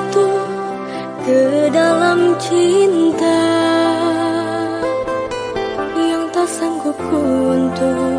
jatuh ke dalam cinta yang tak sanggup ku untuk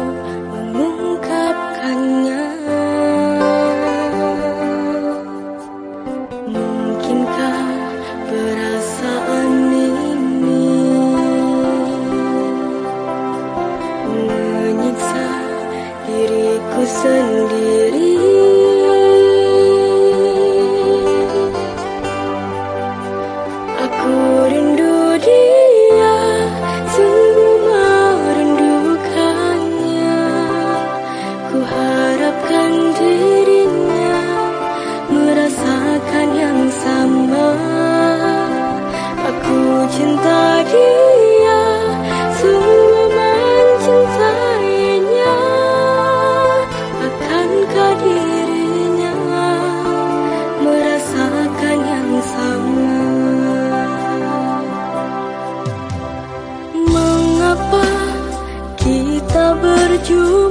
berjumpa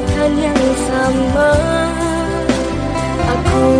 merasakan yang sama. Aku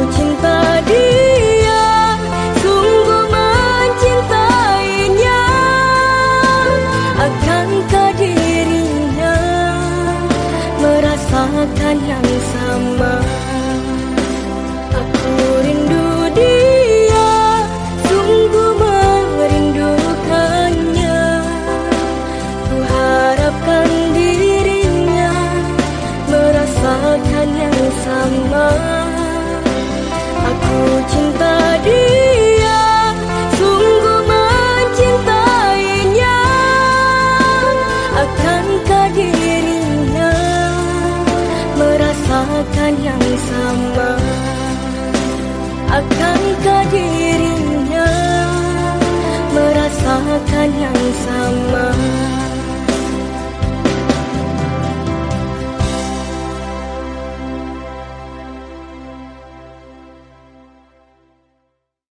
yang sama. Akankah dirinya merasakan yang sama?